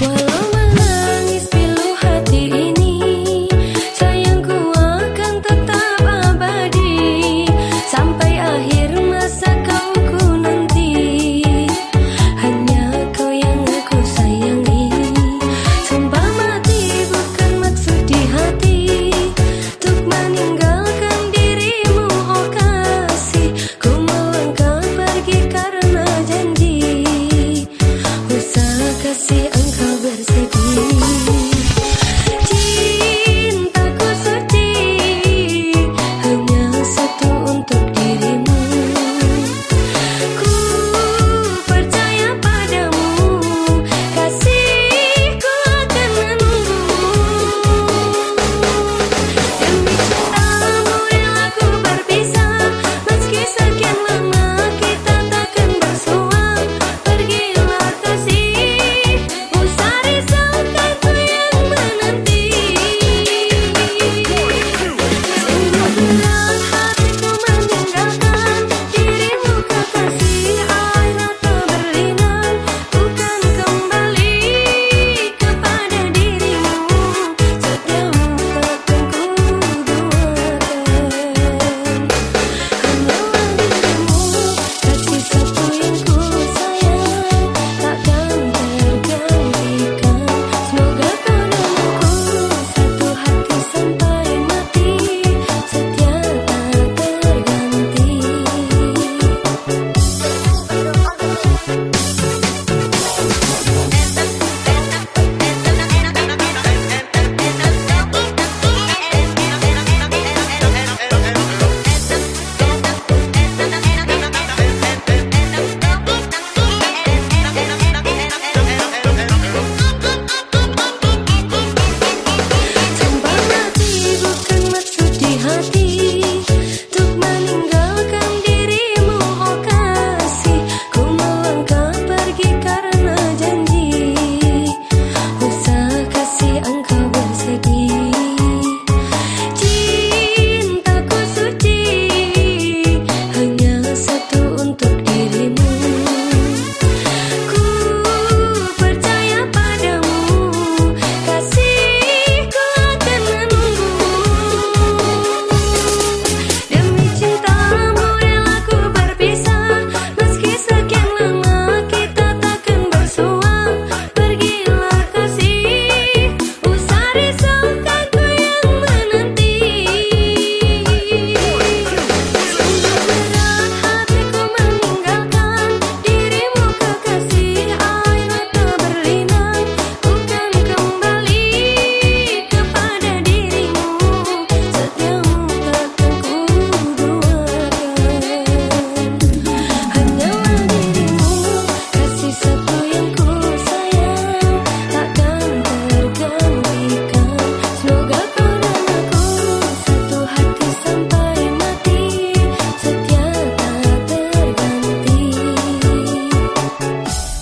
Well,